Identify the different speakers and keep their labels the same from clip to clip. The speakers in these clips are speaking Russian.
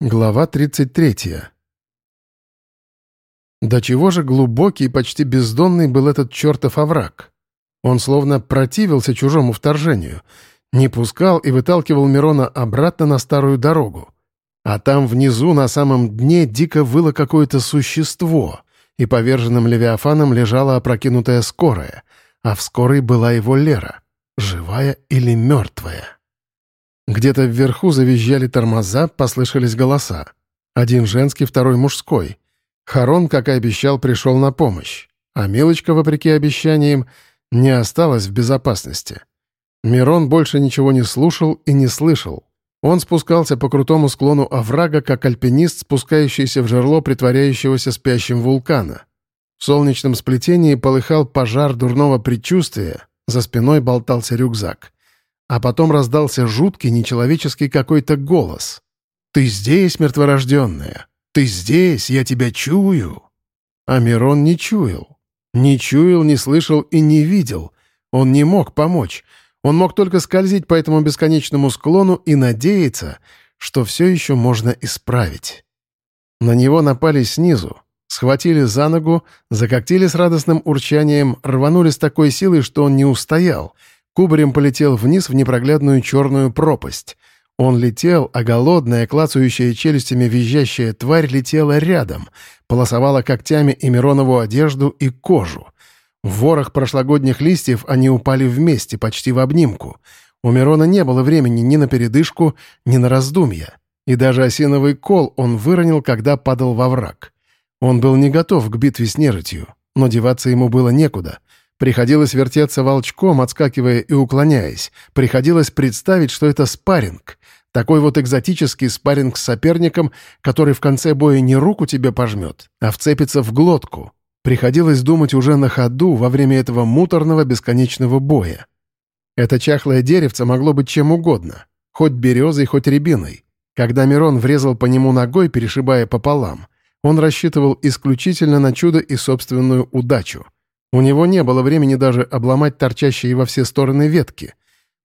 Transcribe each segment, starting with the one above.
Speaker 1: Глава 33. До чего же глубокий и почти бездонный был этот чертов овраг? Он словно противился чужому вторжению, не пускал и выталкивал Мирона обратно на старую дорогу. А там внизу, на самом дне, дико выло какое-то существо, и поверженным Левиафаном лежала опрокинутая скорая, а в скорой была его Лера, живая или мертвая. Где-то вверху завизжали тормоза, послышались голоса. Один женский, второй мужской. Харон, как и обещал, пришел на помощь. А Милочка, вопреки обещаниям, не осталась в безопасности. Мирон больше ничего не слушал и не слышал. Он спускался по крутому склону оврага, как альпинист, спускающийся в жерло притворяющегося спящим вулкана. В солнечном сплетении полыхал пожар дурного предчувствия, за спиной болтался рюкзак. А потом раздался жуткий, нечеловеческий какой-то голос. «Ты здесь, мертворожденная! Ты здесь! Я тебя чую!» А Мирон не чуял. Не чуял, не слышал и не видел. Он не мог помочь. Он мог только скользить по этому бесконечному склону и надеяться, что все еще можно исправить. На него напали снизу, схватили за ногу, закоктили с радостным урчанием, рванули с такой силой, что он не устоял — Кубарем полетел вниз в непроглядную черную пропасть. Он летел, а голодная, клацающая челюстями визжащая тварь летела рядом, полосовала когтями и Миронову одежду и кожу. В ворох прошлогодних листьев они упали вместе, почти в обнимку. У Мирона не было времени ни на передышку, ни на раздумья. И даже осиновый кол он выронил, когда падал во враг. Он был не готов к битве с нежитью, но деваться ему было некуда — Приходилось вертеться волчком, отскакивая и уклоняясь. Приходилось представить, что это спарринг. Такой вот экзотический спарринг с соперником, который в конце боя не руку тебе пожмет, а вцепится в глотку. Приходилось думать уже на ходу во время этого муторного бесконечного боя. Это чахлое деревце могло быть чем угодно. Хоть березой, хоть рябиной. Когда Мирон врезал по нему ногой, перешибая пополам, он рассчитывал исключительно на чудо и собственную удачу — у него не было времени даже обломать торчащие во все стороны ветки.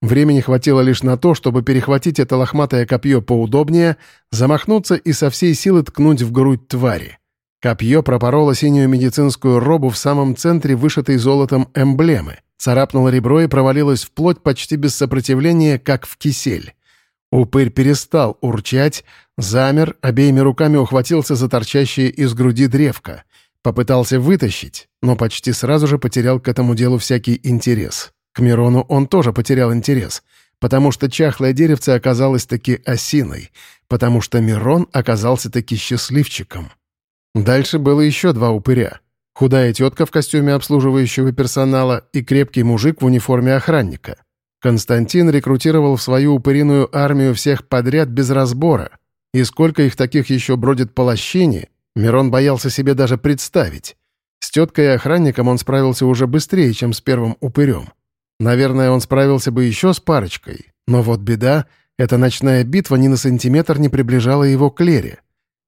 Speaker 1: Времени хватило лишь на то, чтобы перехватить это лохматое копье поудобнее, замахнуться и со всей силы ткнуть в грудь твари. Копье пропороло синюю медицинскую робу в самом центре вышитой золотом эмблемы, царапнуло ребро и провалилось вплоть почти без сопротивления, как в кисель. Упырь перестал урчать, замер, обеими руками ухватился за торчащее из груди древко. Попытался вытащить, но почти сразу же потерял к этому делу всякий интерес. К Мирону он тоже потерял интерес, потому что чахлое деревце оказалось таки осиной, потому что Мирон оказался таки счастливчиком. Дальше было еще два упыря. Худая тетка в костюме обслуживающего персонала и крепкий мужик в униформе охранника. Константин рекрутировал в свою упыриную армию всех подряд без разбора. И сколько их таких еще бродит по лощине, Мирон боялся себе даже представить. С теткой и охранником он справился уже быстрее, чем с первым упырем. Наверное, он справился бы еще с парочкой. Но вот беда, эта ночная битва ни на сантиметр не приближала его к Лере.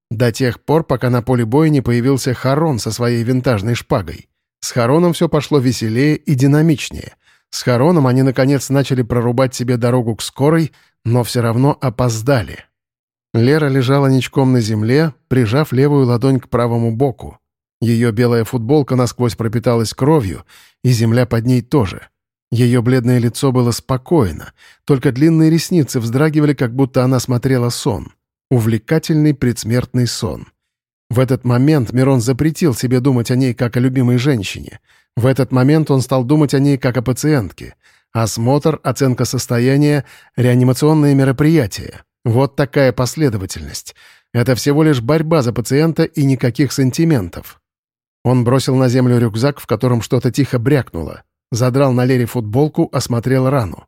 Speaker 1: До тех пор, пока на поле боя не появился Харон со своей винтажной шпагой. С Хароном все пошло веселее и динамичнее. С Хароном они, наконец, начали прорубать себе дорогу к скорой, но все равно опоздали. Лера лежала ничком на земле, прижав левую ладонь к правому боку. Ее белая футболка насквозь пропиталась кровью, и земля под ней тоже. Ее бледное лицо было спокойно, только длинные ресницы вздрагивали, как будто она смотрела сон. Увлекательный предсмертный сон. В этот момент Мирон запретил себе думать о ней как о любимой женщине. В этот момент он стал думать о ней как о пациентке. Осмотр, оценка состояния, реанимационные мероприятия. Вот такая последовательность. Это всего лишь борьба за пациента и никаких сантиментов. Он бросил на землю рюкзак, в котором что-то тихо брякнуло. Задрал на Лере футболку, осмотрел рану.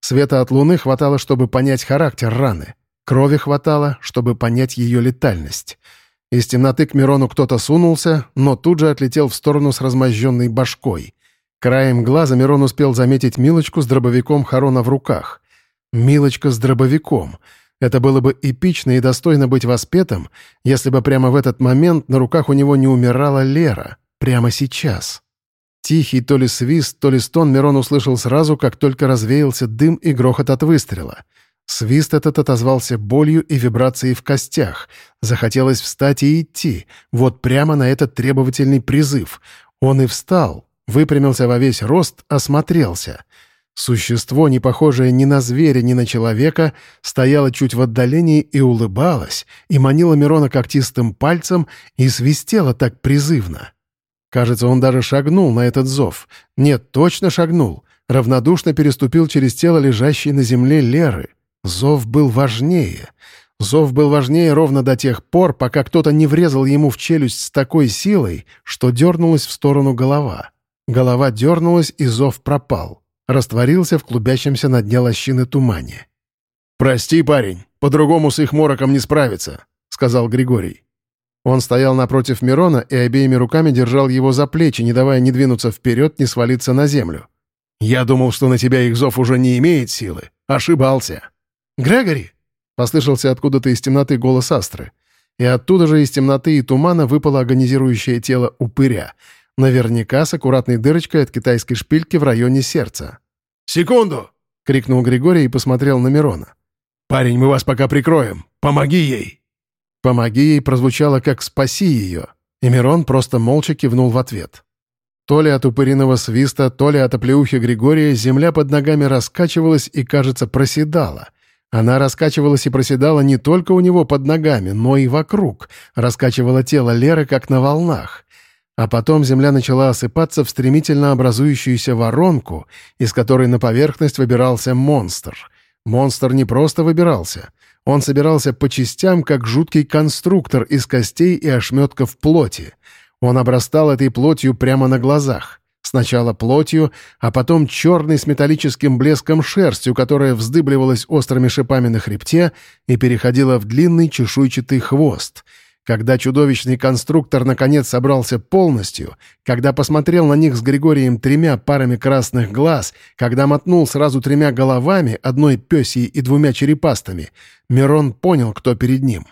Speaker 1: Света от луны хватало, чтобы понять характер раны. Крови хватало, чтобы понять ее летальность. Из темноты к Мирону кто-то сунулся, но тут же отлетел в сторону с размозженной башкой. Краем глаза Мирон успел заметить Милочку с дробовиком Харона в руках. Милочка с дробовиком — это было бы эпично и достойно быть воспетым, если бы прямо в этот момент на руках у него не умирала Лера. Прямо сейчас. Тихий то ли свист, то ли стон Мирон услышал сразу, как только развеялся дым и грохот от выстрела. Свист этот отозвался болью и вибрацией в костях. Захотелось встать и идти, вот прямо на этот требовательный призыв. Он и встал, выпрямился во весь рост, осмотрелся. Существо, не похожее ни на зверя, ни на человека, стояло чуть в отдалении и улыбалось, и манило Мирона когтистым пальцем и свистело так призывно. Кажется, он даже шагнул на этот зов. Нет, точно шагнул. Равнодушно переступил через тело лежащей на земле Леры. Зов был важнее. Зов был важнее ровно до тех пор, пока кто-то не врезал ему в челюсть с такой силой, что дернулась в сторону голова. Голова дернулась, и зов пропал. Растворился в клубящемся на дне лощины тумане.
Speaker 2: «Прости, парень, по-другому с их мороком не справиться», — сказал Григорий.
Speaker 1: Он стоял напротив Мирона и обеими руками держал его за плечи, не давая ни двинуться вперед, ни свалиться на землю.
Speaker 2: «Я думал, что на тебя их зов уже не имеет силы. Ошибался».
Speaker 1: «Грегори!» — послышался откуда-то из темноты голос Астры. И оттуда же из темноты и тумана выпало агонизирующее тело упыря. Наверняка с аккуратной дырочкой от китайской шпильки в районе сердца.
Speaker 2: «Секунду!» — крикнул Григорий и посмотрел на Мирона. «Парень, мы вас пока прикроем. Помоги ей!»
Speaker 1: «Помоги ей» прозвучало как «спаси ее», и Мирон просто молча кивнул в ответ. То ли от упыриного свиста, то ли от оплеухи Григория земля под ногами раскачивалась и, кажется, проседала — она раскачивалась и проседала не только у него под ногами, но и вокруг, раскачивала тело Леры, как на волнах. А потом земля начала осыпаться в стремительно образующуюся воронку, из которой на поверхность выбирался монстр. Монстр не просто выбирался. Он собирался по частям, как жуткий конструктор из костей и ошметков плоти. Он обрастал этой плотью прямо на глазах. Сначала плотью, а потом черной с металлическим блеском шерстью, которая вздыбливалась острыми шипами на хребте и переходила в длинный чешуйчатый хвост. Когда чудовищный конструктор наконец собрался полностью, когда посмотрел на них с Григорием тремя парами красных глаз, когда мотнул сразу тремя головами, одной пёсей и двумя черепастами, Мирон понял, кто перед ним.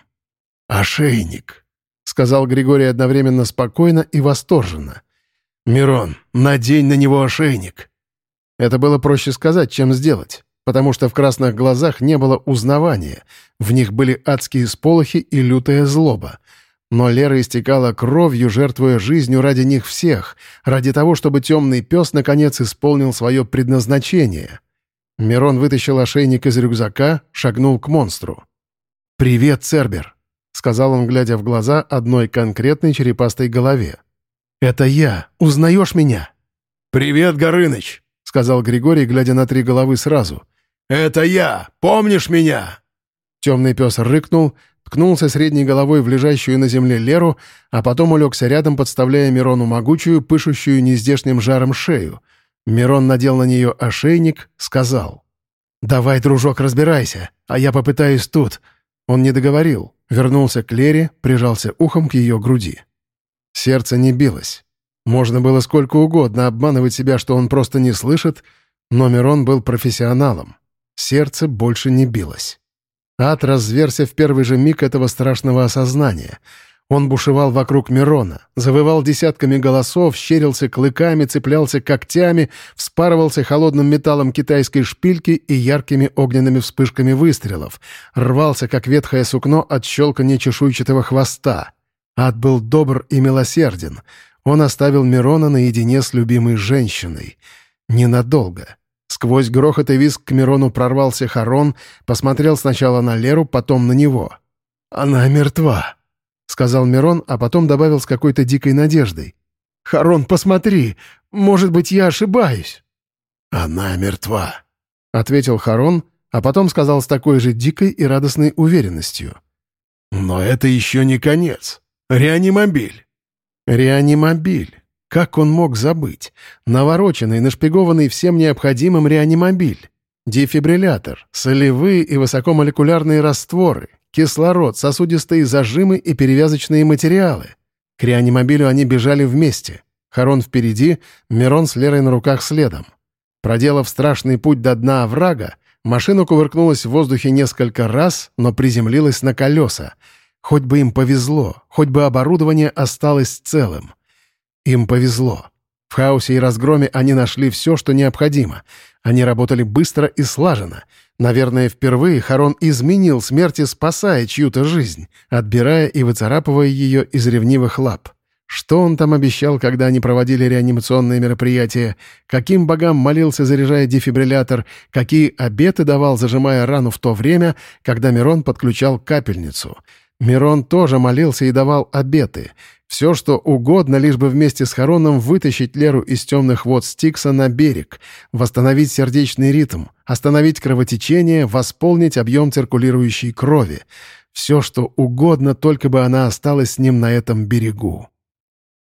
Speaker 2: «Ошейник», —
Speaker 1: сказал Григорий одновременно спокойно и восторженно.
Speaker 2: «Мирон, надень на него ошейник!»
Speaker 1: Это было проще сказать, чем сделать, потому что в красных глазах не было узнавания, в них были адские сполохи и лютая злоба. Но Лера истекала кровью, жертвуя жизнью ради них всех, ради того, чтобы темный пес наконец исполнил свое предназначение. Мирон вытащил ошейник из рюкзака, шагнул к монстру. «Привет, Цербер», — сказал он, глядя в глаза одной конкретной черепастой голове. «Это я. Узнаешь меня?»
Speaker 2: «Привет, Горыныч», — сказал Григорий, глядя на три головы сразу. «Это я. Помнишь меня?»
Speaker 1: Темный пес рыкнул, ткнулся средней головой в лежащую на земле Леру, а потом улегся рядом, подставляя Мирону могучую, пышущую нездешним жаром шею. Мирон надел на нее ошейник, сказал. «Давай, дружок, разбирайся, а я попытаюсь тут». Он не договорил, вернулся к Лере, прижался ухом к ее груди. Сердце не билось. Можно было сколько угодно обманывать себя, что он просто не слышит, но Мирон был профессионалом. Сердце больше не билось. Ад разверся в первый же миг этого страшного осознания. Он бушевал вокруг Мирона, завывал десятками голосов, щерился клыками, цеплялся когтями, вспарывался холодным металлом китайской шпильки и яркими огненными вспышками выстрелов, рвался, как ветхое сукно от щелканья чешуйчатого хвоста — Ад был добр и милосерден. Он оставил Мирона наедине с любимой женщиной. Ненадолго. Сквозь грохот и визг к Мирону прорвался Харон, посмотрел сначала на Леру, потом на него. «Она мертва», — сказал Мирон, а потом добавил с какой-то дикой надеждой. «Харон, посмотри! Может быть, я ошибаюсь?»
Speaker 2: «Она мертва», —
Speaker 1: ответил Харон, а потом сказал с такой же дикой и радостной уверенностью.
Speaker 2: «Но это еще не конец. Реанимобиль.
Speaker 1: Реанимобиль. Как он мог забыть? Навороченный, нашпигованный всем необходимым реанимобиль. Дефибриллятор, солевые и высокомолекулярные растворы, кислород, сосудистые зажимы и перевязочные материалы. К реанимобилю они бежали вместе. Харон впереди, Мирон с Лерой на руках следом. Проделав страшный путь до дна оврага, машина кувыркнулась в воздухе несколько раз, но приземлилась на колеса — Хоть бы им повезло, хоть бы оборудование осталось целым. Им повезло. В хаосе и разгроме они нашли все, что необходимо. Они работали быстро и слаженно. Наверное, впервые Харон изменил смерти, спасая чью-то жизнь, отбирая и выцарапывая ее из ревнивых лап. Что он там обещал, когда они проводили реанимационные мероприятия? Каким богам молился, заряжая дефибриллятор? Какие обеты давал, зажимая рану в то время, когда Мирон подключал капельницу? Мирон тоже молился и давал обеты. Все, что угодно, лишь бы вместе с Хароном вытащить Леру из темных вод Стикса на берег, восстановить сердечный ритм, остановить кровотечение, восполнить объем циркулирующей крови. Все, что угодно, только бы она осталась с ним на этом берегу.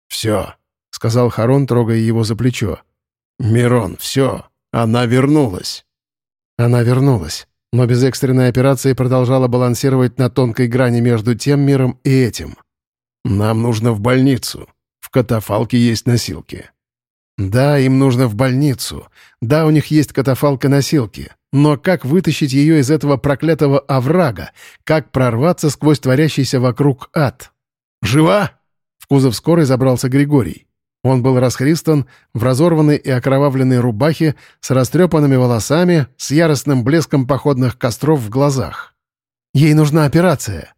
Speaker 2: «Все», — сказал Харон, трогая его за плечо. «Мирон, все, она вернулась».
Speaker 1: Она вернулась, но без экстренной операции продолжала балансировать на тонкой грани между тем миром и этим —
Speaker 2: «Нам нужно в больницу. В катафалке есть носилки».
Speaker 1: «Да, им нужно в больницу. Да, у них есть катафалка-носилки. Но как вытащить ее из этого проклятого оврага? Как прорваться сквозь творящийся вокруг ад?»
Speaker 2: «Жива?»
Speaker 1: В кузов скорой забрался Григорий. Он был расхристан, в разорванной и окровавленной рубахе, с растрепанными волосами, с яростным блеском походных костров в глазах. «Ей нужна операция».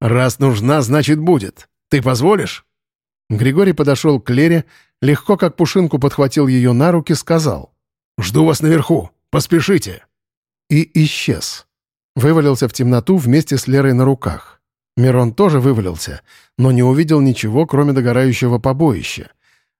Speaker 2: «Раз нужна, значит, будет. Ты позволишь?»
Speaker 1: Григорий подошел к Лере, легко как пушинку подхватил ее на руки, сказал.
Speaker 2: «Жду вас наверху. Поспешите!»
Speaker 1: И исчез. Вывалился в темноту вместе с Лерой на руках. Мирон тоже вывалился, но не увидел ничего, кроме догорающего побоища.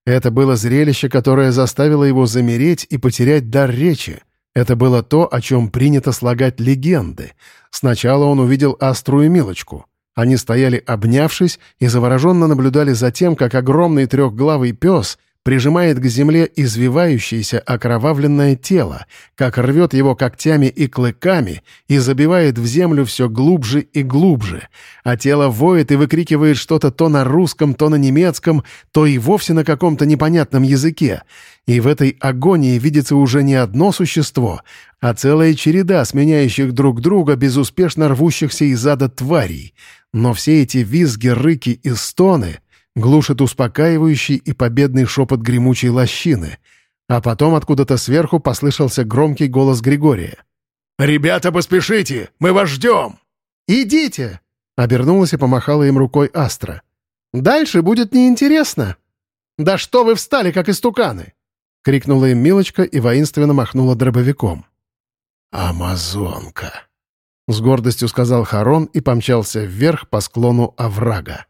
Speaker 1: Это было зрелище, которое заставило его замереть и потерять дар речи. Это было то, о чем принято слагать легенды. Сначала он увидел Астру и Милочку. Они стояли обнявшись и завороженно наблюдали за тем, как огромный трехглавый пес прижимает к земле извивающееся окровавленное тело, как рвет его когтями и клыками и забивает в землю все глубже и глубже, а тело воет и выкрикивает что-то то на русском, то на немецком, то и вовсе на каком-то непонятном языке. И в этой агонии видится уже не одно существо, а целая череда сменяющих друг друга, безуспешно рвущихся из ада тварей — но все эти визги, рыки и стоны глушат успокаивающий и победный шепот гремучей лощины. А потом откуда-то сверху послышался громкий голос Григория.
Speaker 2: «Ребята, поспешите! Мы вас ждем!»
Speaker 1: «Идите!» — обернулась и помахала им рукой Астра. «Дальше будет неинтересно!» «Да что вы встали, как истуканы!» — крикнула им Милочка и воинственно махнула дробовиком.
Speaker 2: «Амазонка!»
Speaker 1: — с гордостью сказал Харон и помчался вверх по склону оврага.